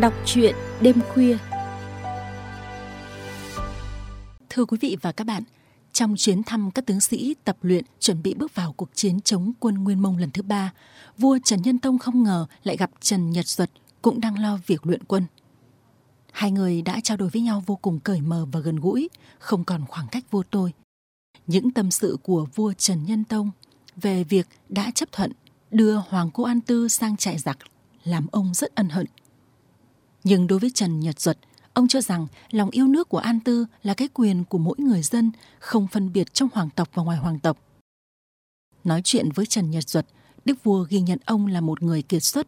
Đọc truyện đêm khuya Thưa quý vị và các bạn, trong chuyến thăm các tướng sĩ tập luyện chuẩn bị bước vào cuộc chiến chống quân Nguyên Mông lần thứ ba, vua Trần Nhân Tông không ngờ lại gặp Trần Nhật Duật cũng đang lo việc luyện quân. Hai người đã trao đổi với nhau vô cùng cởi mở và gần gũi, không còn khoảng cách vô tôi. Những tâm sự của vua Trần Nhân Tông về việc đã chấp thuận đưa Hoàng Cô An Tư sang trại giặc làm ông rất ân hận. Nhưng đối với Trần Nhật Duật, ông cho rằng lòng yêu nước của An Tư là cái quyền của mỗi người dân, không phân biệt trong hoàng tộc và ngoài hoàng tộc. Nói chuyện với Trần Nhật Duật, Đức Vua ghi nhận ông là một người kiệt xuất.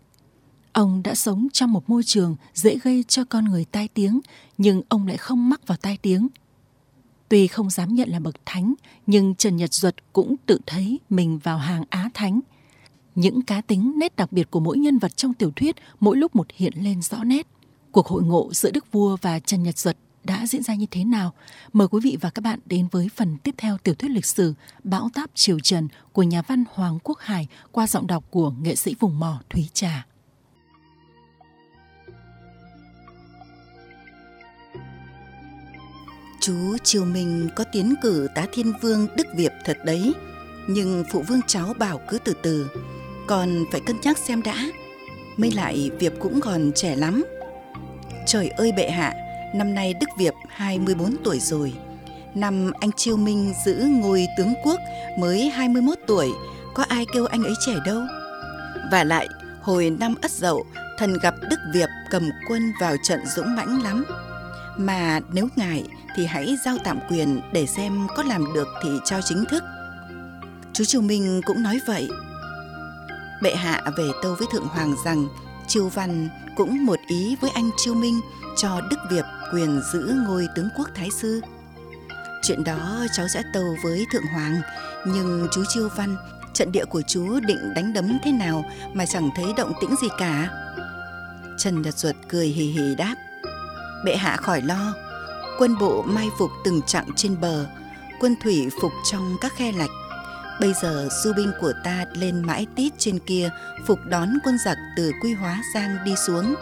Ông đã sống trong một môi trường dễ gây cho con người tai tiếng, nhưng ông lại không mắc vào tai tiếng. Tuy không dám nhận là bậc thánh, nhưng Trần Nhật Duật cũng tự thấy mình vào hàng Á Thánh – những cá tính nét đặc biệt của mỗi nhân vật trong tiểu thuyết mỗi lúc một hiện lên rõ nét. Cuộc hội ngộ giữa Đức Vua và Trần Nhật Duật đã diễn ra như thế nào? Mời quý vị và các bạn đến với phần tiếp theo tiểu thuyết lịch sử Bão táp Triều Trần của nhà văn Hoàng Quốc Hải qua giọng đọc của nghệ sĩ vùng mỏ Thúy Trà. Chú Triều Minh có tiến cử tá thiên vương Đức Việt thật đấy, nhưng phụ vương cháu bảo cứ từ từ, còn phải cân nhắc xem đã mới lại Việp cũng còn trẻ lắm Trời ơi bệ hạ, Năm nay Đức Việp 24 tuổi rồi. Năm anh Chiêu Minh giữ ngôi tướng quốc mới 21 tuổi, Có ai kêu anh ấy trẻ đâu? Và lại, hồi năm Ất Dậu, Thần gặp Đức Việp cầm quân vào trận dũng mãnh lắm. Mà nếu ngại thì hãy giao tạm quyền để xem có làm được thì trao chính thức. Chú Triều Minh cũng nói vậy. Bệ hạ về tâu với thượng hoàng rằng Chiêu Văn cũng một ý với anh Chiêu Minh cho Đức Việt quyền giữ ngôi tướng quốc Thái Sư. Chuyện đó cháu sẽ tâu với Thượng Hoàng, nhưng chú Chiêu Văn, trận địa của chú định đánh đấm thế nào mà chẳng thấy động tĩnh gì cả. Trần Nhật Duật cười hì hì đáp, bệ hạ khỏi lo, quân bộ mai phục từng chặng trên bờ, quân thủy phục trong các khe lạch, Bây giờ du binh của ta lên mãi tít trên kia phục đón quân giặc từ Quy Hóa Giang đi xuống.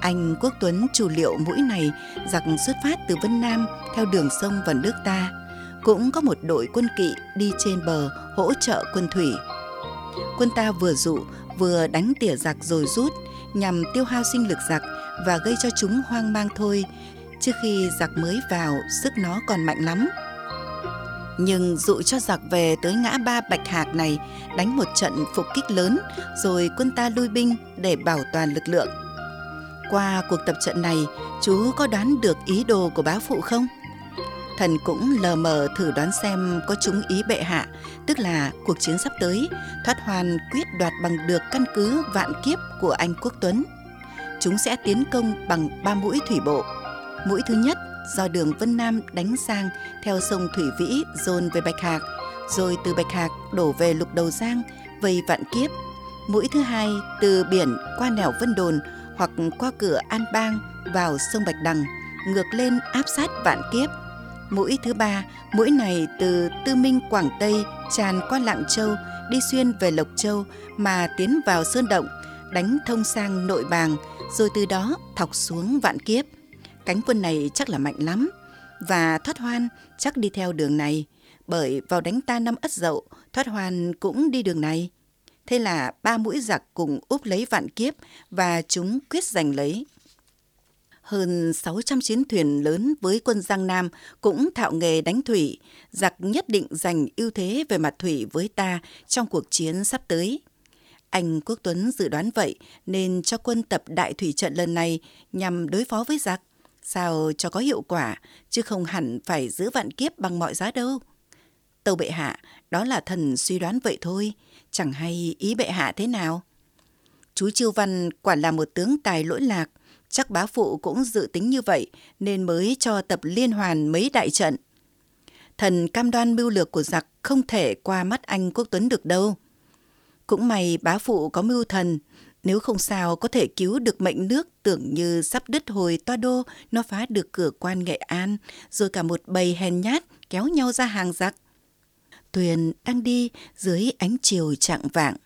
Anh Quốc Tuấn chủ liệu mũi này giặc xuất phát từ Vân Nam theo đường sông vào nước ta. Cũng có một đội quân kỵ đi trên bờ hỗ trợ quân thủy. Quân ta vừa dụ vừa đánh tỉa giặc rồi rút nhằm tiêu hao sinh lực giặc và gây cho chúng hoang mang thôi. Trước khi giặc mới vào, sức nó còn mạnh lắm nhưng dụ cho giặc về tới ngã ba Bạch Hạc này đánh một trận phục kích lớn rồi quân ta lui binh để bảo toàn lực lượng. Qua cuộc tập trận này, chú có đoán được ý đồ của bá phụ không? Thần cũng lờ mờ thử đoán xem có trúng ý bệ hạ, tức là cuộc chiến sắp tới, thoát hoàn quyết đoạt bằng được căn cứ vạn kiếp của anh Quốc Tuấn. Chúng sẽ tiến công bằng ba mũi thủy bộ. Mũi thứ nhất do đường Vân Nam đánh sang theo sông Thủy Vĩ dồn về Bạch Hạc, rồi từ Bạch Hạc đổ về Lục Đầu Giang, vây Vạn Kiếp. Mũi thứ hai từ biển qua nẻo Vân Đồn hoặc qua cửa An Bang vào sông Bạch Đằng, ngược lên áp sát Vạn Kiếp. Mũi thứ ba, mũi này từ Tư Minh Quảng Tây tràn qua Lạng Châu, đi xuyên về Lộc Châu mà tiến vào Sơn Động, đánh thông sang Nội Bàng, rồi từ đó thọc xuống Vạn Kiếp cánh quân này chắc là mạnh lắm. Và thoát hoan chắc đi theo đường này bởi vào đánh ta năm ất dậu thoát hoan cũng đi đường này. Thế là ba mũi giặc cùng úp lấy vạn kiếp và chúng quyết giành lấy. Hơn 600 chiến thuyền lớn với quân Giang Nam cũng thạo nghề đánh thủy, giặc nhất định giành ưu thế về mặt thủy với ta trong cuộc chiến sắp tới. Anh Quốc Tuấn dự đoán vậy nên cho quân tập đại thủy trận lần này nhằm đối phó với giặc sao cho có hiệu quả, chứ không hẳn phải giữ vạn kiếp bằng mọi giá đâu. Tâu bệ hạ, đó là thần suy đoán vậy thôi, chẳng hay ý bệ hạ thế nào. Chú Chiêu Văn quả là một tướng tài lỗi lạc, chắc bá phụ cũng dự tính như vậy nên mới cho tập liên hoàn mấy đại trận. Thần cam đoan mưu lược của giặc không thể qua mắt anh Quốc Tuấn được đâu. Cũng may bá phụ có mưu thần, nếu không sao có thể cứu được mệnh nước tưởng như sắp đứt hồi toa đô nó phá được cửa quan Nghệ An, rồi cả một bầy hèn nhát kéo nhau ra hàng giặc. Tuyền đang đi dưới ánh chiều trạng vạng,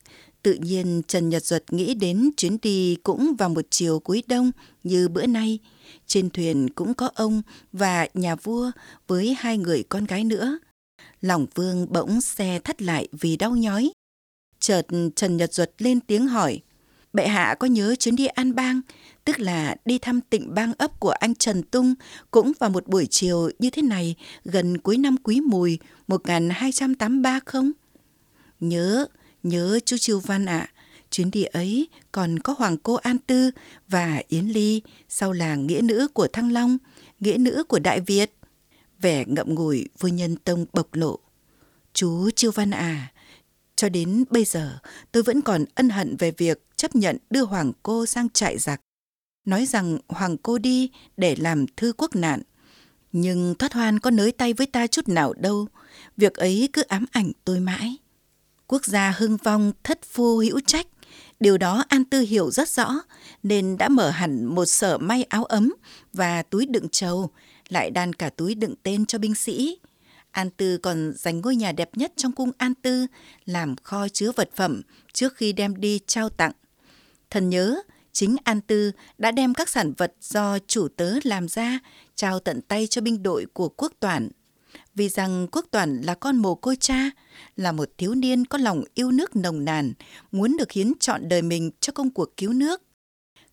Tự nhiên Trần Nhật Duật nghĩ đến chuyến đi cũng vào một chiều cuối đông như bữa nay. Trên thuyền cũng có ông và nhà vua với hai người con gái nữa. Lòng vương bỗng xe thắt lại vì đau nhói. Chợt Trần Nhật Duật lên tiếng hỏi. Bệ hạ có nhớ chuyến đi An Bang, tức là đi thăm tịnh bang ấp của anh Trần Tung cũng vào một buổi chiều như thế này gần cuối năm Quý Mùi 1283 không? Nhớ, nhớ chú Chiêu Văn ạ. À. Chuyến đi ấy còn có Hoàng cô An Tư và Yến Ly, sau là nghĩa nữ của Thăng Long, nghĩa nữ của Đại Việt. Vẻ ngậm ngùi vô nhân tông bộc lộ. Chú Chiêu Văn à, cho đến bây giờ tôi vẫn còn ân hận về việc chấp nhận đưa Hoàng cô sang trại giặc. Nói rằng Hoàng cô đi để làm thư quốc nạn. Nhưng thoát hoan có nới tay với ta chút nào đâu. Việc ấy cứ ám ảnh tôi mãi. Quốc gia hưng vong thất phu hữu trách. Điều đó An Tư hiểu rất rõ, nên đã mở hẳn một sở may áo ấm và túi đựng trầu, lại đan cả túi đựng tên cho binh sĩ. An Tư còn dành ngôi nhà đẹp nhất trong cung An Tư làm kho chứa vật phẩm trước khi đem đi trao tặng. Thần nhớ, chính An Tư đã đem các sản vật do chủ tớ làm ra trao tận tay cho binh đội của quốc toản. Vì rằng quốc toản là con mồ côi cha, là một thiếu niên có lòng yêu nước nồng nàn, muốn được hiến chọn đời mình cho công cuộc cứu nước.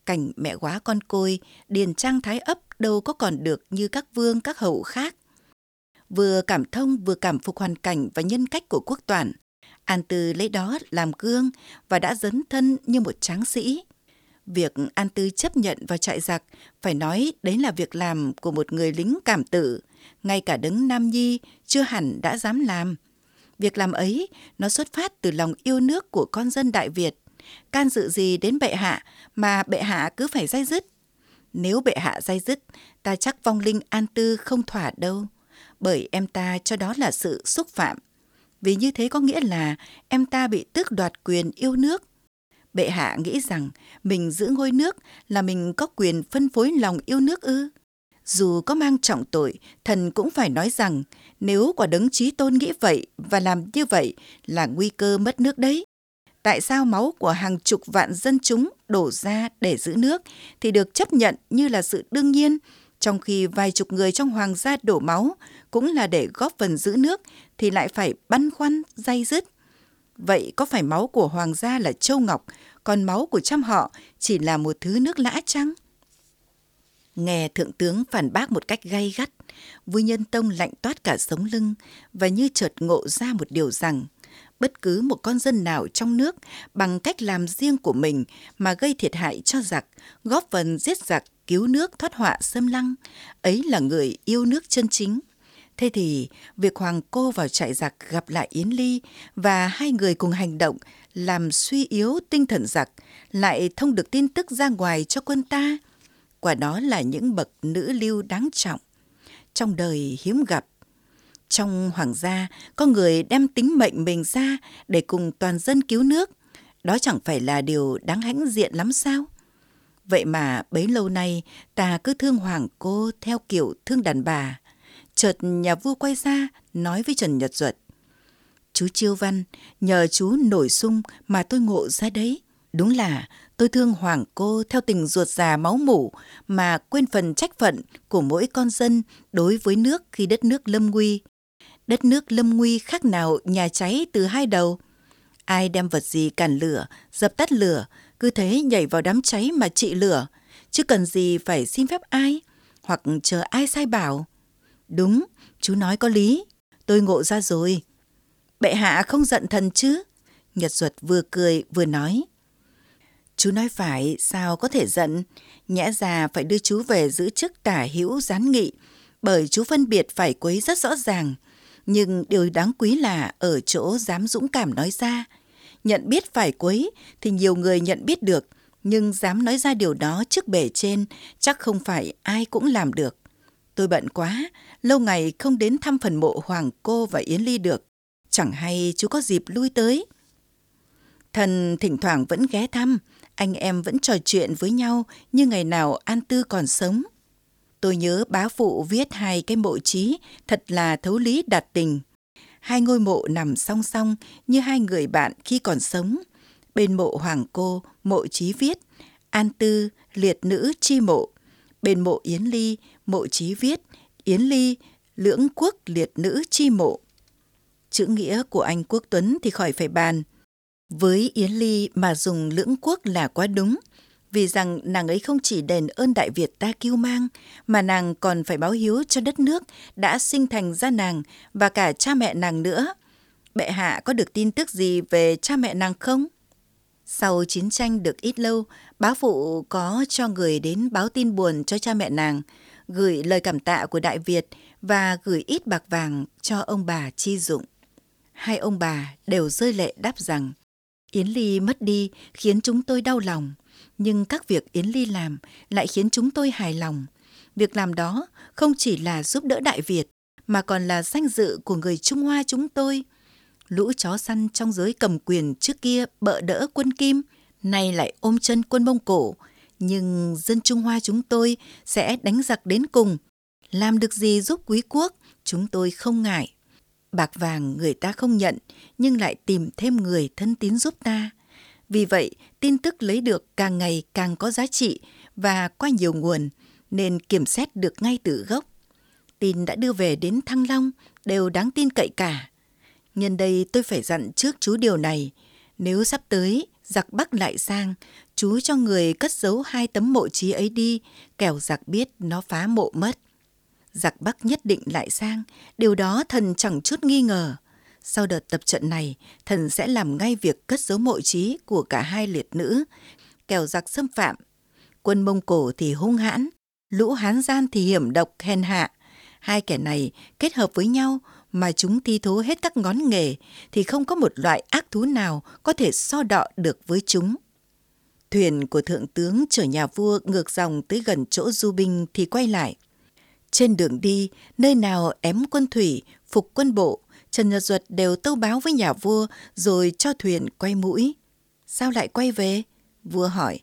Cảnh mẹ quá con côi, điền trang thái ấp đâu có còn được như các vương các hậu khác vừa cảm thông vừa cảm phục hoàn cảnh và nhân cách của quốc toản. An Tư lấy đó làm gương và đã dấn thân như một tráng sĩ. Việc An Tư chấp nhận vào trại giặc phải nói đấy là việc làm của một người lính cảm tử, ngay cả đấng Nam Nhi chưa hẳn đã dám làm. Việc làm ấy nó xuất phát từ lòng yêu nước của con dân Đại Việt. Can dự gì đến bệ hạ mà bệ hạ cứ phải dây dứt. Nếu bệ hạ dây dứt, ta chắc vong linh An Tư không thỏa đâu bởi em ta cho đó là sự xúc phạm. Vì như thế có nghĩa là em ta bị tước đoạt quyền yêu nước. Bệ hạ nghĩ rằng mình giữ ngôi nước là mình có quyền phân phối lòng yêu nước ư. Dù có mang trọng tội, thần cũng phải nói rằng nếu quả đấng trí tôn nghĩ vậy và làm như vậy là nguy cơ mất nước đấy. Tại sao máu của hàng chục vạn dân chúng đổ ra để giữ nước thì được chấp nhận như là sự đương nhiên, trong khi vài chục người trong hoàng gia đổ máu cũng là để góp phần giữ nước thì lại phải băn khoăn, day dứt. Vậy có phải máu của hoàng gia là châu ngọc, còn máu của trăm họ chỉ là một thứ nước lã chăng? Nghe thượng tướng phản bác một cách gay gắt, vui nhân tông lạnh toát cả sống lưng và như chợt ngộ ra một điều rằng bất cứ một con dân nào trong nước bằng cách làm riêng của mình mà gây thiệt hại cho giặc, góp phần giết giặc, cứu nước thoát họa xâm lăng, ấy là người yêu nước chân chính. Thế thì việc Hoàng cô vào trại giặc gặp lại Yến Ly và hai người cùng hành động làm suy yếu tinh thần giặc, lại thông được tin tức ra ngoài cho quân ta. Quả đó là những bậc nữ lưu đáng trọng. Trong đời hiếm gặp, trong hoàng gia có người đem tính mệnh mình ra để cùng toàn dân cứu nước. Đó chẳng phải là điều đáng hãnh diện lắm sao? Vậy mà bấy lâu nay ta cứ thương hoàng cô theo kiểu thương đàn bà Chợt nhà vua quay ra nói với Trần Nhật Duật. Chú Chiêu Văn, nhờ chú nổi sung mà tôi ngộ ra đấy. Đúng là tôi thương hoàng cô theo tình ruột già máu mủ mà quên phần trách phận của mỗi con dân đối với nước khi đất nước lâm nguy. Đất nước lâm nguy khác nào nhà cháy từ hai đầu. Ai đem vật gì cản lửa, dập tắt lửa, cứ thế nhảy vào đám cháy mà trị lửa, chứ cần gì phải xin phép ai, hoặc chờ ai sai bảo. Đúng, chú nói có lý. Tôi ngộ ra rồi. Bệ hạ không giận thần chứ? Nhật Duật vừa cười vừa nói. Chú nói phải, sao có thể giận? Nhẽ ra phải đưa chú về giữ chức tả hữu gián nghị, bởi chú phân biệt phải quấy rất rõ ràng. Nhưng điều đáng quý là ở chỗ dám dũng cảm nói ra. Nhận biết phải quấy thì nhiều người nhận biết được, nhưng dám nói ra điều đó trước bề trên chắc không phải ai cũng làm được. Tôi bận quá, lâu ngày không đến thăm phần mộ Hoàng Cô và Yến Ly được. Chẳng hay chú có dịp lui tới. Thần thỉnh thoảng vẫn ghé thăm, anh em vẫn trò chuyện với nhau như ngày nào An Tư còn sống. Tôi nhớ bá phụ viết hai cái mộ trí thật là thấu lý đạt tình. Hai ngôi mộ nằm song song như hai người bạn khi còn sống. Bên mộ Hoàng Cô, mộ Chí Viết, An Tư, liệt nữ chi mộ. Bên mộ Yến Ly, mộ Chí Viết, Yến Ly, lưỡng quốc liệt nữ chi mộ. Chữ nghĩa của anh Quốc Tuấn thì khỏi phải bàn. Với Yến Ly mà dùng lưỡng quốc là quá đúng, vì rằng nàng ấy không chỉ đền ơn Đại Việt ta kiêu mang, mà nàng còn phải báo hiếu cho đất nước đã sinh thành ra nàng và cả cha mẹ nàng nữa. Bệ hạ có được tin tức gì về cha mẹ nàng không? Sau chiến tranh được ít lâu, bá phụ có cho người đến báo tin buồn cho cha mẹ nàng, gửi lời cảm tạ của Đại Việt và gửi ít bạc vàng cho ông bà chi dụng. Hai ông bà đều rơi lệ đáp rằng Yến Ly mất đi khiến chúng tôi đau lòng, nhưng các việc Yến Ly làm lại khiến chúng tôi hài lòng. Việc làm đó không chỉ là giúp đỡ Đại Việt, mà còn là danh dự của người Trung Hoa chúng tôi. Lũ chó săn trong giới cầm quyền trước kia bợ đỡ quân Kim, nay lại ôm chân quân Mông Cổ. Nhưng dân Trung Hoa chúng tôi sẽ đánh giặc đến cùng. Làm được gì giúp quý quốc, chúng tôi không ngại. Bạc vàng người ta không nhận, nhưng lại tìm thêm người thân tín giúp ta. Vì vậy, tin tức lấy được càng ngày càng có giá trị và qua nhiều nguồn, nên kiểm xét được ngay từ gốc. Tin đã đưa về đến Thăng Long đều đáng tin cậy cả. Nhân đây tôi phải dặn trước chú điều này. Nếu sắp tới, giặc Bắc lại sang, chú cho người cất giấu hai tấm mộ trí ấy đi, kẻo giặc biết nó phá mộ mất. Giặc Bắc nhất định lại sang, điều đó thần chẳng chút nghi ngờ. Sau đợt tập trận này, thần sẽ làm ngay việc cất giấu mộ trí của cả hai liệt nữ, kẻo giặc xâm phạm. Quân Mông Cổ thì hung hãn, lũ Hán gian thì hiểm độc hèn hạ. Hai kẻ này kết hợp với nhau mà chúng thi thố hết các ngón nghề thì không có một loại ác thú nào có thể so đọ được với chúng. Thuyền của thượng tướng chở nhà vua ngược dòng tới gần chỗ du binh thì quay lại. Trên đường đi, nơi nào ém quân thủy, phục quân bộ, Trần Nhật Duật đều tâu báo với nhà vua rồi cho thuyền quay mũi. Sao lại quay về? Vua hỏi.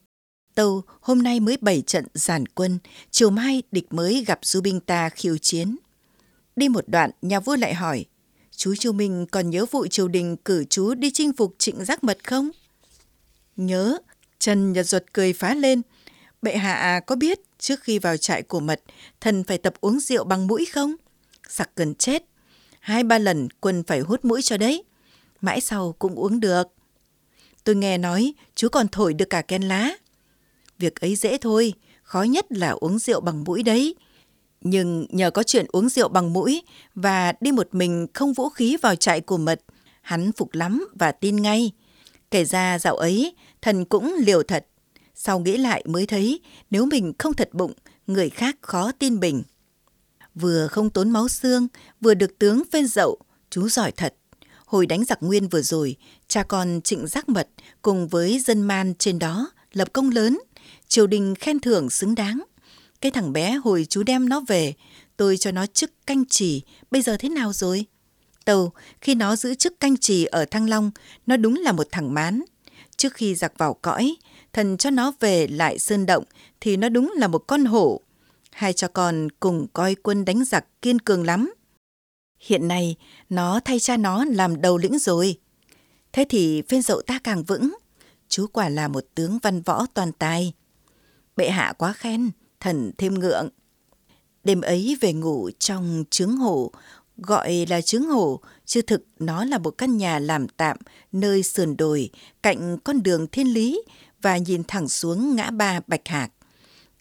Tâu hôm nay mới bảy trận giản quân, chiều mai địch mới gặp du binh ta khiêu chiến. Đi một đoạn, nhà vua lại hỏi, chú Chu Minh còn nhớ vụ triều đình cử chú đi chinh phục trịnh giác mật không? Nhớ, Trần Nhật Duật cười phá lên. Bệ hạ à, có biết trước khi vào trại của mật, thần phải tập uống rượu bằng mũi không? Sặc cần chết, hai ba lần quân phải hút mũi cho đấy. Mãi sau cũng uống được. Tôi nghe nói chú còn thổi được cả ken lá. Việc ấy dễ thôi, khó nhất là uống rượu bằng mũi đấy. Nhưng nhờ có chuyện uống rượu bằng mũi và đi một mình không vũ khí vào trại của mật, hắn phục lắm và tin ngay. Kể ra dạo ấy, thần cũng liều thật. Sau nghĩ lại mới thấy nếu mình không thật bụng, người khác khó tin bình vừa không tốn máu xương, vừa được tướng phên dậu, chú giỏi thật. Hồi đánh giặc nguyên vừa rồi, cha con trịnh giác mật cùng với dân man trên đó lập công lớn, triều đình khen thưởng xứng đáng. Cái thằng bé hồi chú đem nó về, tôi cho nó chức canh trì, bây giờ thế nào rồi? Tàu, khi nó giữ chức canh trì ở Thăng Long, nó đúng là một thằng mán. Trước khi giặc vào cõi, thần cho nó về lại sơn động thì nó đúng là một con hổ hai cha con cùng coi quân đánh giặc kiên cường lắm. Hiện nay, nó thay cha nó làm đầu lĩnh rồi. Thế thì phiên dậu ta càng vững. Chú quả là một tướng văn võ toàn tài. Bệ hạ quá khen, thần thêm ngượng. Đêm ấy về ngủ trong trướng hổ, gọi là trướng hổ, chứ thực nó là một căn nhà làm tạm nơi sườn đồi, cạnh con đường thiên lý và nhìn thẳng xuống ngã ba Bạch Hạc.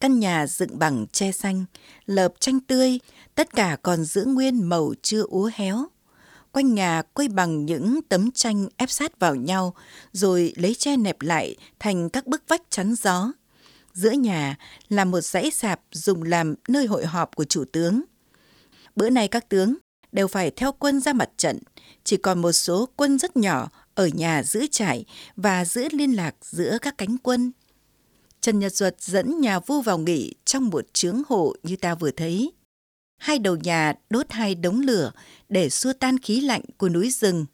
Căn nhà dựng bằng tre xanh, lợp tranh tươi, tất cả còn giữ nguyên màu chưa úa héo. Quanh nhà quây bằng những tấm tranh ép sát vào nhau, rồi lấy tre nẹp lại thành các bức vách chắn gió. Giữa nhà là một dãy sạp dùng làm nơi hội họp của chủ tướng. Bữa nay các tướng đều phải theo quân ra mặt trận, chỉ còn một số quân rất nhỏ ở nhà giữ trại và giữ liên lạc giữa các cánh quân. Trần Nhật Duật dẫn nhà vua vào nghỉ trong một trướng hộ như ta vừa thấy. Hai đầu nhà đốt hai đống lửa để xua tan khí lạnh của núi rừng,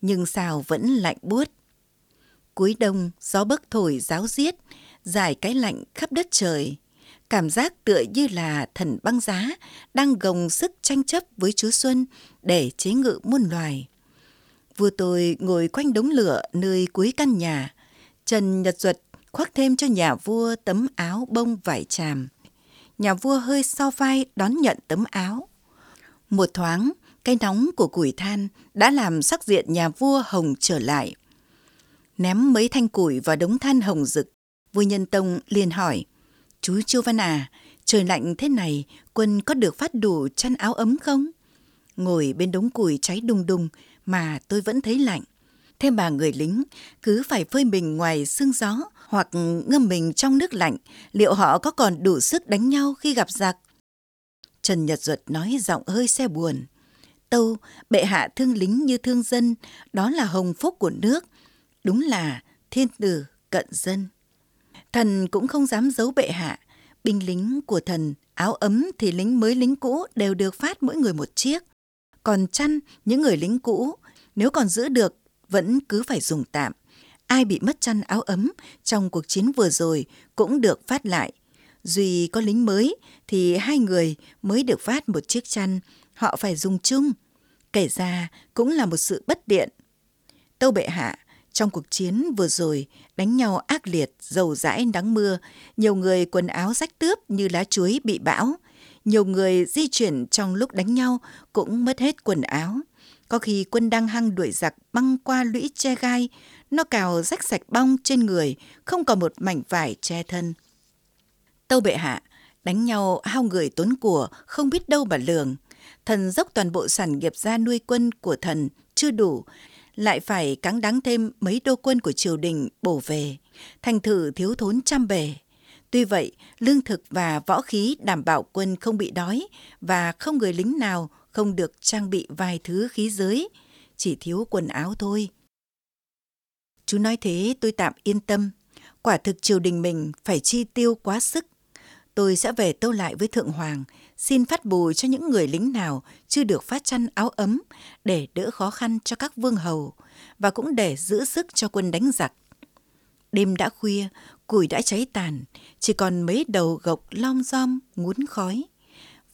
nhưng sao vẫn lạnh buốt. Cuối đông, gió bấc thổi giáo diết, giải cái lạnh khắp đất trời. Cảm giác tựa như là thần băng giá đang gồng sức tranh chấp với chúa Xuân để chế ngự muôn loài. Vua tôi ngồi quanh đống lửa nơi cuối căn nhà, Trần Nhật Duật khoác thêm cho nhà vua tấm áo bông vải tràm. Nhà vua hơi so vai đón nhận tấm áo. Một thoáng, cái nóng của củi than đã làm sắc diện nhà vua hồng trở lại. Ném mấy thanh củi vào đống than hồng rực, vua Nhân Tông liền hỏi, Chú Chu Văn à, trời lạnh thế này, quân có được phát đủ chăn áo ấm không? Ngồi bên đống củi cháy đùng đùng mà tôi vẫn thấy lạnh. Thế mà người lính cứ phải phơi mình ngoài sương gió hoặc ngâm mình trong nước lạnh, liệu họ có còn đủ sức đánh nhau khi gặp giặc? Trần Nhật Duật nói giọng hơi xe buồn. Tâu, bệ hạ thương lính như thương dân, đó là hồng phúc của nước. Đúng là thiên tử cận dân. Thần cũng không dám giấu bệ hạ. Binh lính của thần, áo ấm thì lính mới lính cũ đều được phát mỗi người một chiếc. Còn chăn, những người lính cũ, nếu còn giữ được, vẫn cứ phải dùng tạm. Ai bị mất chăn áo ấm trong cuộc chiến vừa rồi cũng được phát lại. Duy có lính mới thì hai người mới được phát một chiếc chăn, họ phải dùng chung. Kể ra cũng là một sự bất tiện. Tâu bệ hạ, trong cuộc chiến vừa rồi, đánh nhau ác liệt, dầu dãi nắng mưa, nhiều người quần áo rách tướp như lá chuối bị bão. Nhiều người di chuyển trong lúc đánh nhau cũng mất hết quần áo. Có khi quân đang hăng đuổi giặc băng qua lũy che gai, nó cào rách sạch bong trên người, không còn một mảnh vải che thân. Tâu bệ hạ, đánh nhau hao người tốn của, không biết đâu mà lường. Thần dốc toàn bộ sản nghiệp ra nuôi quân của thần chưa đủ, lại phải cáng đáng thêm mấy đô quân của triều đình bổ về, thành thử thiếu thốn trăm bề. Tuy vậy, lương thực và võ khí đảm bảo quân không bị đói và không người lính nào không được trang bị vài thứ khí giới, chỉ thiếu quần áo thôi. Chú nói thế tôi tạm yên tâm, quả thực triều đình mình phải chi tiêu quá sức. Tôi sẽ về tâu lại với Thượng Hoàng, xin phát bù cho những người lính nào chưa được phát chăn áo ấm để đỡ khó khăn cho các vương hầu và cũng để giữ sức cho quân đánh giặc. Đêm đã khuya, củi đã cháy tàn, chỉ còn mấy đầu gộc lom rom ngún khói.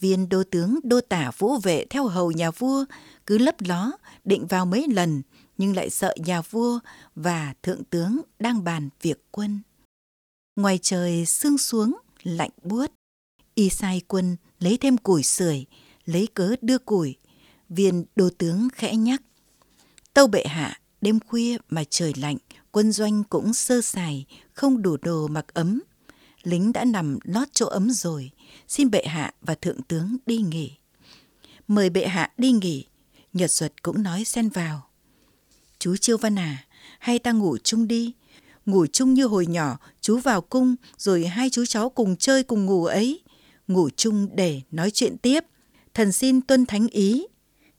Viên đô tướng đô tả vũ vệ theo hầu nhà vua cứ lấp ló định vào mấy lần nhưng lại sợ nhà vua và thượng tướng đang bàn việc quân. Ngoài trời sương xuống, lạnh buốt. Y sai quân lấy thêm củi sưởi, lấy cớ đưa củi. Viên đô tướng khẽ nhắc. Tâu bệ hạ, đêm khuya mà trời lạnh, quân doanh cũng sơ sài, không đủ đồ mặc ấm. Lính đã nằm lót chỗ ấm rồi, xin bệ hạ và thượng tướng đi nghỉ. Mời bệ hạ đi nghỉ, Nhật Duật cũng nói xen vào. Chú Chiêu Văn à, hay ta ngủ chung đi. Ngủ chung như hồi nhỏ, chú vào cung, rồi hai chú cháu cùng chơi cùng ngủ ấy. Ngủ chung để nói chuyện tiếp. Thần xin tuân thánh ý.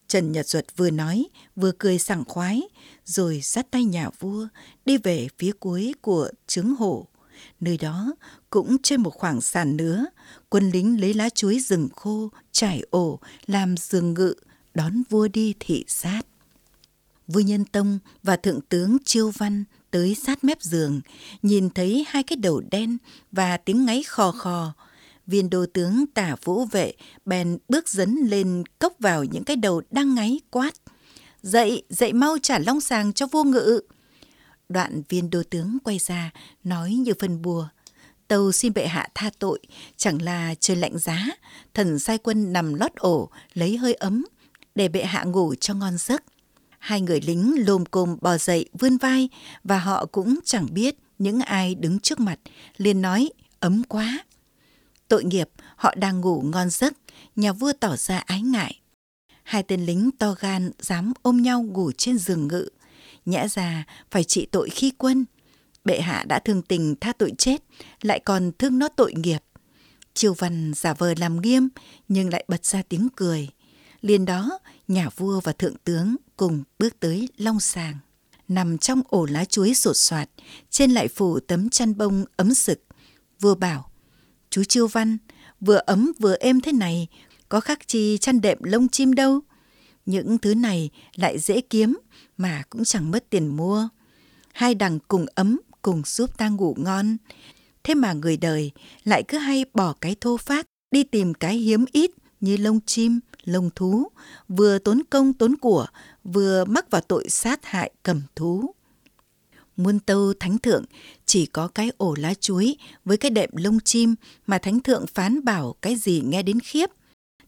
Trần Nhật Duật vừa nói, vừa cười sảng khoái, rồi dắt tay nhà vua, đi về phía cuối của trướng hổ. Nơi đó cũng trên một khoảng sàn nữa, quân lính lấy lá chuối rừng khô, trải ổ, làm giường ngự, đón vua đi thị sát. Vua Nhân Tông và Thượng tướng Chiêu Văn tới sát mép giường, nhìn thấy hai cái đầu đen và tiếng ngáy khò khò. Viên đô tướng tả vũ vệ bèn bước dấn lên cốc vào những cái đầu đang ngáy quát. Dậy, dậy mau trả long sàng cho vua ngự. Đoạn viên đô tướng quay ra, nói như phân bùa. Tâu xin bệ hạ tha tội, chẳng là trời lạnh giá, thần sai quân nằm lót ổ, lấy hơi ấm, để bệ hạ ngủ cho ngon giấc. Hai người lính lồm cồm bò dậy vươn vai và họ cũng chẳng biết những ai đứng trước mặt, liền nói ấm quá. Tội nghiệp, họ đang ngủ ngon giấc, nhà vua tỏ ra ái ngại. Hai tên lính to gan dám ôm nhau ngủ trên giường ngự, nhã ra phải trị tội khi quân. Bệ hạ đã thương tình tha tội chết, lại còn thương nó tội nghiệp. Triều văn giả vờ làm nghiêm, nhưng lại bật ra tiếng cười. Liền đó, nhà vua và thượng tướng cùng bước tới long sàng. Nằm trong ổ lá chuối sột soạt, trên lại phủ tấm chăn bông ấm sực. Vua bảo, chú Chiêu Văn, vừa ấm vừa êm thế này, có khác chi chăn đệm lông chim đâu. Những thứ này lại dễ kiếm mà cũng chẳng mất tiền mua. Hai đằng cùng ấm, cùng giúp ta ngủ ngon. Thế mà người đời lại cứ hay bỏ cái thô phát đi tìm cái hiếm ít như lông chim, lông thú, vừa tốn công tốn của, vừa mắc vào tội sát hại cầm thú. Muôn tâu thánh thượng chỉ có cái ổ lá chuối với cái đệm lông chim mà thánh thượng phán bảo cái gì nghe đến khiếp.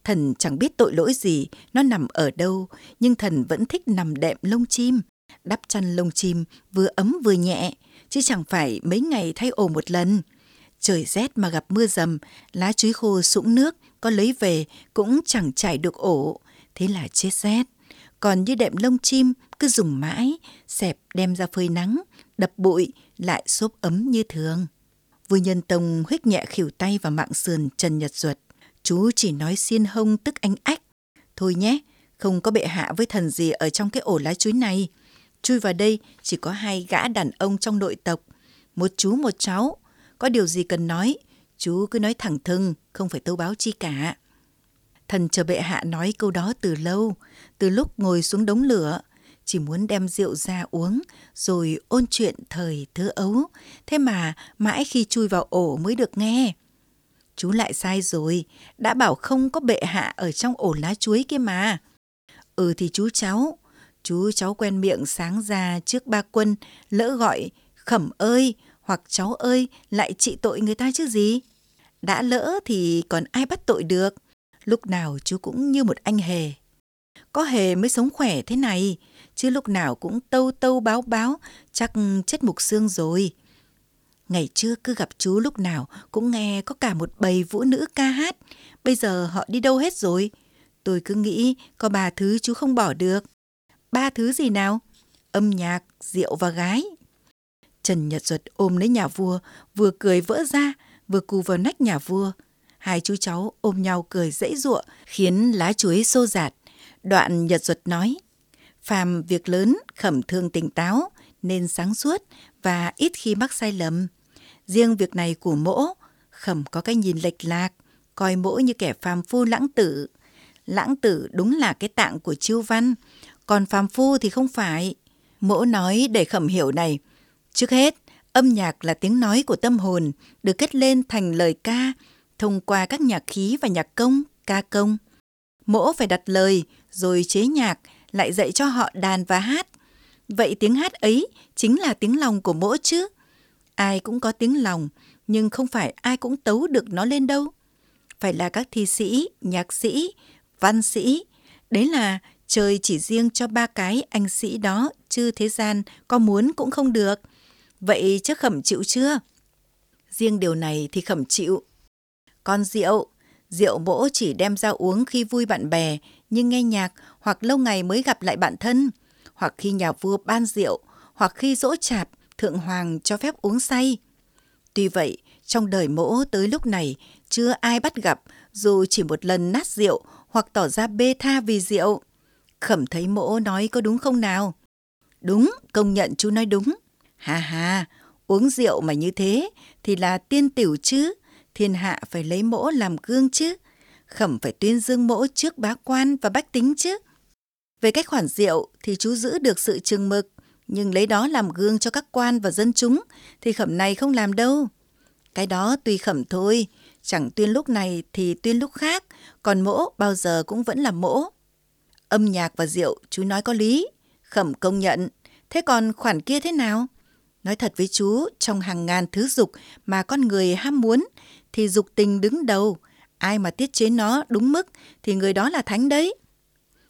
Thần chẳng biết tội lỗi gì, nó nằm ở đâu, nhưng thần vẫn thích nằm đệm lông chim. Đắp chăn lông chim vừa ấm vừa nhẹ, chứ chẳng phải mấy ngày thay ổ một lần. Trời rét mà gặp mưa dầm, lá chuối khô sũng nước, có lấy về cũng chẳng trải được ổ. Thế là chết rét. Còn như đệm lông chim cứ dùng mãi, xẹp đem ra phơi nắng, đập bụi, lại xốp ấm như thường. Vua Nhân Tông huých nhẹ khỉu tay vào mạng sườn Trần Nhật Duật. Chú chỉ nói xiên hông tức anh ách. Thôi nhé, không có bệ hạ với thần gì ở trong cái ổ lá chuối này. Chui vào đây chỉ có hai gã đàn ông trong nội tộc. Một chú một cháu. Có điều gì cần nói, chú cứ nói thẳng thừng, không phải tâu báo chi cả. Thần chờ bệ hạ nói câu đó từ lâu, từ lúc ngồi xuống đống lửa, chỉ muốn đem rượu ra uống rồi ôn chuyện thời thơ ấu, thế mà mãi khi chui vào ổ mới được nghe. Chú lại sai rồi, đã bảo không có bệ hạ ở trong ổ lá chuối kia mà. Ừ thì chú cháu, chú cháu quen miệng sáng ra trước ba quân, lỡ gọi khẩm ơi hoặc cháu ơi lại trị tội người ta chứ gì. Đã lỡ thì còn ai bắt tội được, lúc nào chú cũng như một anh hề. Có hề mới sống khỏe thế này, chứ lúc nào cũng tâu tâu báo báo, chắc chết mục xương rồi. Ngày trước cứ gặp chú lúc nào cũng nghe có cả một bầy vũ nữ ca hát, bây giờ họ đi đâu hết rồi. Tôi cứ nghĩ có ba thứ chú không bỏ được. Ba thứ gì nào? Âm nhạc, rượu và gái. Trần Nhật Duật ôm lấy nhà vua, vừa cười vỡ ra, vừa cù vào nách nhà vua. Hai chú cháu ôm nhau cười dãy giụa, khiến lá chuối xô giạt. Đoạn Nhật Duật nói, phàm việc lớn khẩm thương tỉnh táo, nên sáng suốt và ít khi mắc sai lầm. Riêng việc này của mỗ, khẩm có cái nhìn lệch lạc, coi mỗ như kẻ phàm phu lãng tử. Lãng tử đúng là cái tạng của chiêu văn, còn phàm phu thì không phải. Mỗ nói để khẩm hiểu này, trước hết, âm nhạc là tiếng nói của tâm hồn, được kết lên thành lời ca, thông qua các nhạc khí và nhạc công, ca công. Mỗ phải đặt lời, rồi chế nhạc, lại dạy cho họ đàn và hát. Vậy tiếng hát ấy chính là tiếng lòng của mỗ chứ. Ai cũng có tiếng lòng, nhưng không phải ai cũng tấu được nó lên đâu. Phải là các thi sĩ, nhạc sĩ, văn sĩ. Đấy là trời chỉ riêng cho ba cái anh sĩ đó, chứ thế gian có muốn cũng không được. Vậy chắc khẩm chịu chưa? Riêng điều này thì khẩm chịu. Còn rượu, rượu mỗ chỉ đem ra uống khi vui bạn bè, nhưng nghe nhạc hoặc lâu ngày mới gặp lại bạn thân, hoặc khi nhà vua ban rượu, hoặc khi dỗ chạp, thượng hoàng cho phép uống say. Tuy vậy, trong đời mỗ tới lúc này, chưa ai bắt gặp dù chỉ một lần nát rượu hoặc tỏ ra bê tha vì rượu. Khẩm thấy mỗ nói có đúng không nào? Đúng, công nhận chú nói đúng. Hà hà, uống rượu mà như thế thì là tiên tiểu chứ, thiên hạ phải lấy mỗ làm gương chứ. Khẩm phải tuyên dương mỗ trước bá quan và bách tính chứ. Về cách khoản rượu thì chú giữ được sự chừng mực, nhưng lấy đó làm gương cho các quan và dân chúng thì khẩm này không làm đâu. Cái đó tùy khẩm thôi, chẳng tuyên lúc này thì tuyên lúc khác, còn mỗ bao giờ cũng vẫn là mỗ. Âm nhạc và rượu chú nói có lý, khẩm công nhận. Thế còn khoản kia thế nào? Nói thật với chú, trong hàng ngàn thứ dục mà con người ham muốn thì dục tình đứng đầu. Ai mà tiết chế nó đúng mức thì người đó là thánh đấy.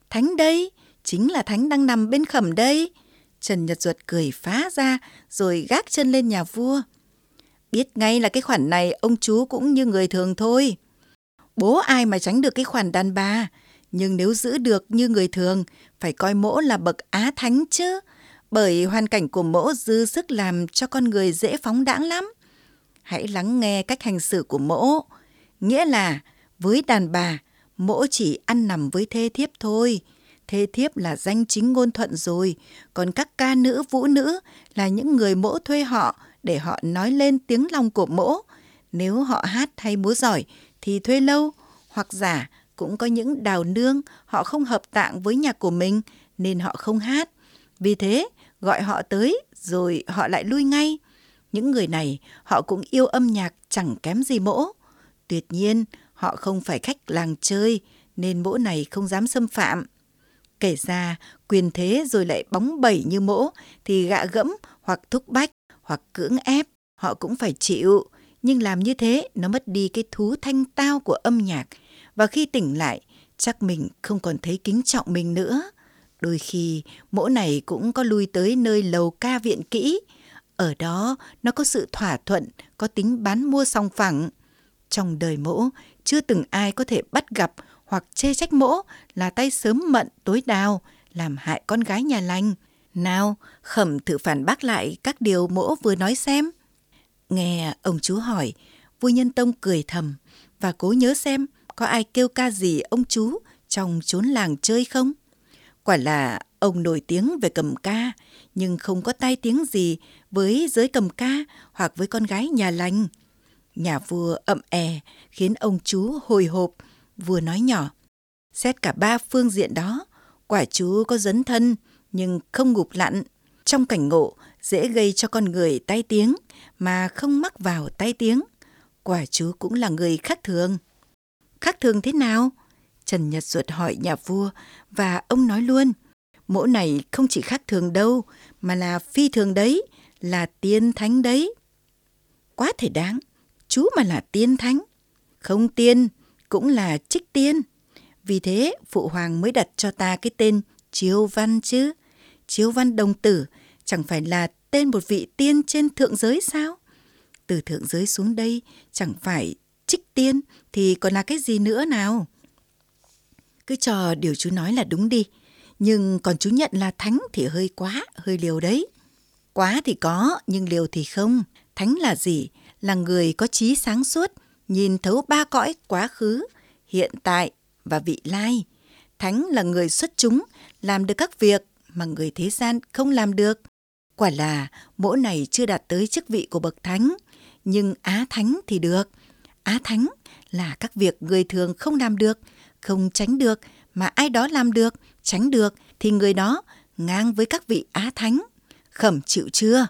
Thánh đây, chính là thánh đang nằm bên khẩm đây. Trần Nhật Duật cười phá ra rồi gác chân lên nhà vua. Biết ngay là cái khoản này ông chú cũng như người thường thôi. Bố ai mà tránh được cái khoản đàn bà. Nhưng nếu giữ được như người thường, phải coi mỗ là bậc á thánh chứ. Bởi hoàn cảnh của mỗ dư sức làm cho con người dễ phóng đãng lắm. Hãy lắng nghe cách hành xử của mỗ. Nghĩa là với đàn bà, mỗ chỉ ăn nằm với thê thiếp thôi thê thiếp là danh chính ngôn thuận rồi, còn các ca nữ vũ nữ là những người mỗ thuê họ để họ nói lên tiếng lòng của mỗ. Nếu họ hát hay múa giỏi thì thuê lâu, hoặc giả cũng có những đào nương họ không hợp tạng với nhạc của mình nên họ không hát. Vì thế, gọi họ tới rồi họ lại lui ngay. Những người này họ cũng yêu âm nhạc chẳng kém gì mỗ. Tuyệt nhiên, họ không phải khách làng chơi nên mỗ này không dám xâm phạm. Kể ra, quyền thế rồi lại bóng bẩy như mỗ thì gạ gẫm hoặc thúc bách, hoặc cưỡng ép, họ cũng phải chịu. Nhưng làm như thế, nó mất đi cái thú thanh tao của âm nhạc. Và khi tỉnh lại, chắc mình không còn thấy kính trọng mình nữa. Đôi khi, mỗ này cũng có lui tới nơi lầu ca viện kỹ. Ở đó, nó có sự thỏa thuận, có tính bán mua song phẳng. Trong đời mỗ, chưa từng ai có thể bắt gặp hoặc chê trách mỗ là tay sớm mận tối đào, làm hại con gái nhà lành. Nào, khẩm thử phản bác lại các điều mỗ vừa nói xem. Nghe ông chú hỏi, vui nhân tông cười thầm và cố nhớ xem có ai kêu ca gì ông chú trong chốn làng chơi không. Quả là ông nổi tiếng về cầm ca, nhưng không có tai tiếng gì với giới cầm ca hoặc với con gái nhà lành. Nhà vua ậm è khiến ông chú hồi hộp, vừa nói nhỏ. Xét cả ba phương diện đó, quả chú có dấn thân nhưng không ngụp lặn. Trong cảnh ngộ dễ gây cho con người tai tiếng mà không mắc vào tai tiếng. Quả chú cũng là người khác thường. Khác thường thế nào? Trần Nhật Duật hỏi nhà vua và ông nói luôn. Mỗ này không chỉ khác thường đâu mà là phi thường đấy, là tiên thánh đấy. Quá thể đáng, chú mà là tiên thánh. Không tiên, cũng là trích tiên. Vì thế, Phụ Hoàng mới đặt cho ta cái tên Chiêu Văn chứ. Chiêu Văn Đồng Tử chẳng phải là tên một vị tiên trên thượng giới sao? Từ thượng giới xuống đây chẳng phải trích tiên thì còn là cái gì nữa nào? Cứ cho điều chú nói là đúng đi. Nhưng còn chú nhận là thánh thì hơi quá, hơi liều đấy. Quá thì có, nhưng liều thì không. Thánh là gì? Là người có trí sáng suốt, nhìn thấu ba cõi quá khứ, hiện tại và vị lai. Thánh là người xuất chúng, làm được các việc mà người thế gian không làm được. Quả là mỗi này chưa đạt tới chức vị của bậc thánh, nhưng Á Thánh thì được. Á Thánh là các việc người thường không làm được, không tránh được, mà ai đó làm được, tránh được thì người đó ngang với các vị Á Thánh. Khẩm chịu chưa?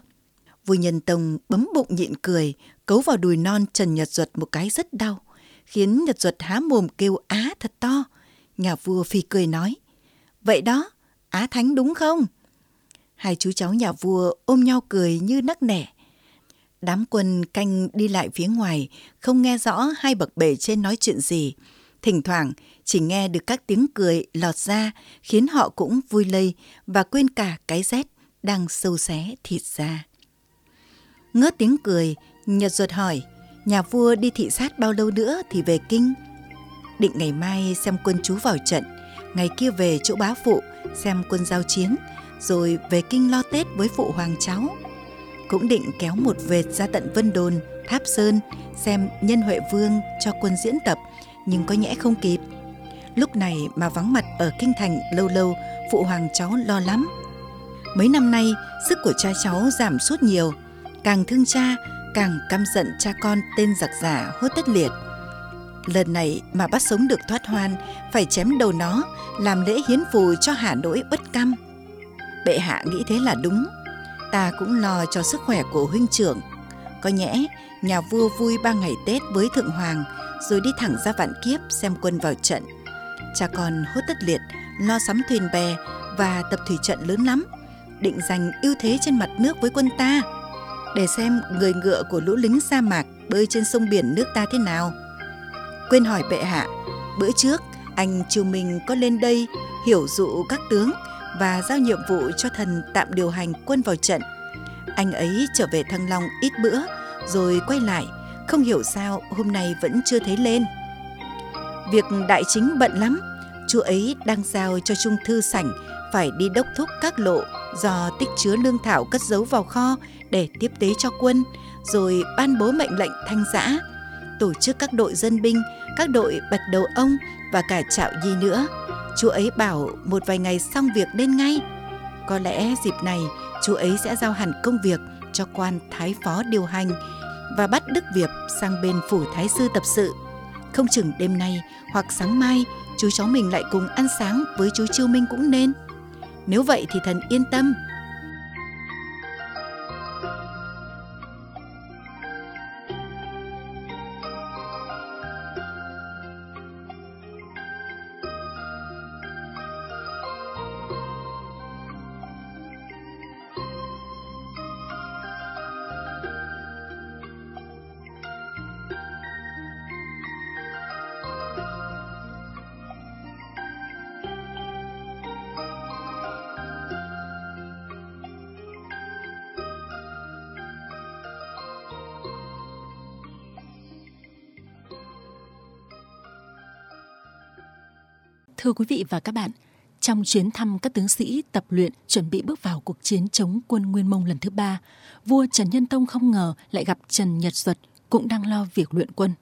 Vua Nhân Tông bấm bụng nhịn cười, cấu vào đùi non Trần Nhật Duật một cái rất đau, khiến Nhật Duật há mồm kêu á thật to. Nhà vua phi cười nói, vậy đó, Á Thánh đúng không? Hai chú cháu nhà vua ôm nhau cười như nắc nẻ. Đám quân canh đi lại phía ngoài, không nghe rõ hai bậc bề trên nói chuyện gì. Thỉnh thoảng chỉ nghe được các tiếng cười lọt ra khiến họ cũng vui lây và quên cả cái rét đang sâu xé thịt ra. Ngớt tiếng cười, Nhật ruột hỏi, nhà vua đi thị sát bao lâu nữa thì về kinh? Định ngày mai xem quân chú vào trận, ngày kia về chỗ bá phụ xem quân giao chiến, rồi về kinh lo Tết với phụ hoàng cháu. Cũng định kéo một vệt ra tận Vân Đồn, Tháp Sơn xem nhân Huệ Vương cho quân diễn tập, nhưng có nhẽ không kịp. Lúc này mà vắng mặt ở kinh thành lâu lâu, phụ hoàng cháu lo lắm. Mấy năm nay, sức của cha cháu giảm sút nhiều, càng thương cha, càng căm giận cha con tên giặc giả hốt tất liệt. Lần này mà bắt sống được thoát hoan, phải chém đầu nó, làm lễ hiến phù cho Hà Nội bất căm. Bệ hạ nghĩ thế là đúng, ta cũng lo cho sức khỏe của huynh trưởng. Có nhẽ, nhà vua vui ba ngày Tết với Thượng Hoàng, rồi đi thẳng ra vạn kiếp xem quân vào trận. Cha con hốt tất liệt, lo sắm thuyền bè và tập thủy trận lớn lắm, định giành ưu thế trên mặt nước với quân ta, để xem người ngựa của lũ lính sa mạc bơi trên sông biển nước ta thế nào. Quên hỏi bệ hạ, bữa trước anh Triều Minh có lên đây hiểu dụ các tướng và giao nhiệm vụ cho thần tạm điều hành quân vào trận. Anh ấy trở về Thăng Long ít bữa rồi quay lại, không hiểu sao hôm nay vẫn chưa thấy lên. Việc đại chính bận lắm, chú ấy đang giao cho Trung Thư Sảnh phải đi đốc thúc các lộ do tích chứa lương thảo cất giấu vào kho để tiếp tế cho quân, rồi ban bố mệnh lệnh thanh giã, tổ chức các đội dân binh, các đội bật đầu ông và cả trạo nhi nữa. Chú ấy bảo một vài ngày xong việc lên ngay. Có lẽ dịp này chú ấy sẽ giao hẳn công việc cho quan thái phó điều hành và bắt Đức Việt sang bên phủ thái sư tập sự. Không chừng đêm nay hoặc sáng mai, chú cháu mình lại cùng ăn sáng với chú Chiêu Minh cũng nên. Nếu vậy thì thần yên tâm. Thưa quý vị và các bạn, trong chuyến thăm các tướng sĩ tập luyện chuẩn bị bước vào cuộc chiến chống quân Nguyên Mông lần thứ ba, vua Trần Nhân Tông không ngờ lại gặp Trần Nhật Duật cũng đang lo việc luyện quân.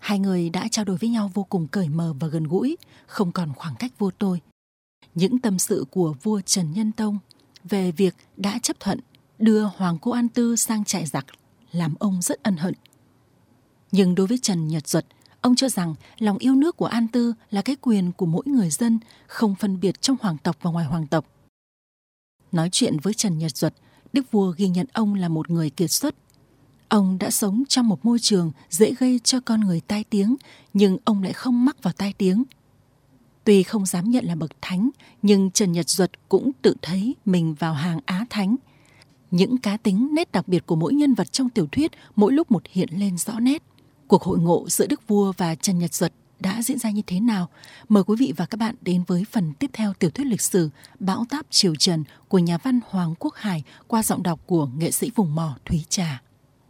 Hai người đã trao đổi với nhau vô cùng cởi mở và gần gũi, không còn khoảng cách vô tôi. Những tâm sự của vua Trần Nhân Tông về việc đã chấp thuận đưa Hoàng Cô An Tư sang trại giặc làm ông rất ân hận. Nhưng đối với Trần Nhật Duật, ông cho rằng lòng yêu nước của An Tư là cái quyền của mỗi người dân, không phân biệt trong hoàng tộc và ngoài hoàng tộc. Nói chuyện với Trần Nhật Duật, Đức vua ghi nhận ông là một người kiệt xuất. Ông đã sống trong một môi trường dễ gây cho con người tai tiếng, nhưng ông lại không mắc vào tai tiếng. Tuy không dám nhận là bậc thánh, nhưng Trần Nhật Duật cũng tự thấy mình vào hàng Á Thánh. Những cá tính, nét đặc biệt của mỗi nhân vật trong tiểu thuyết mỗi lúc một hiện lên rõ nét. Cuộc hội ngộ giữa Đức Vua và Trần Nhật Duật đã diễn ra như thế nào? Mời quý vị và các bạn đến với phần tiếp theo tiểu thuyết lịch sử Bão táp Triều Trần của nhà văn Hoàng Quốc Hải qua giọng đọc của nghệ sĩ vùng mỏ Thúy Trà.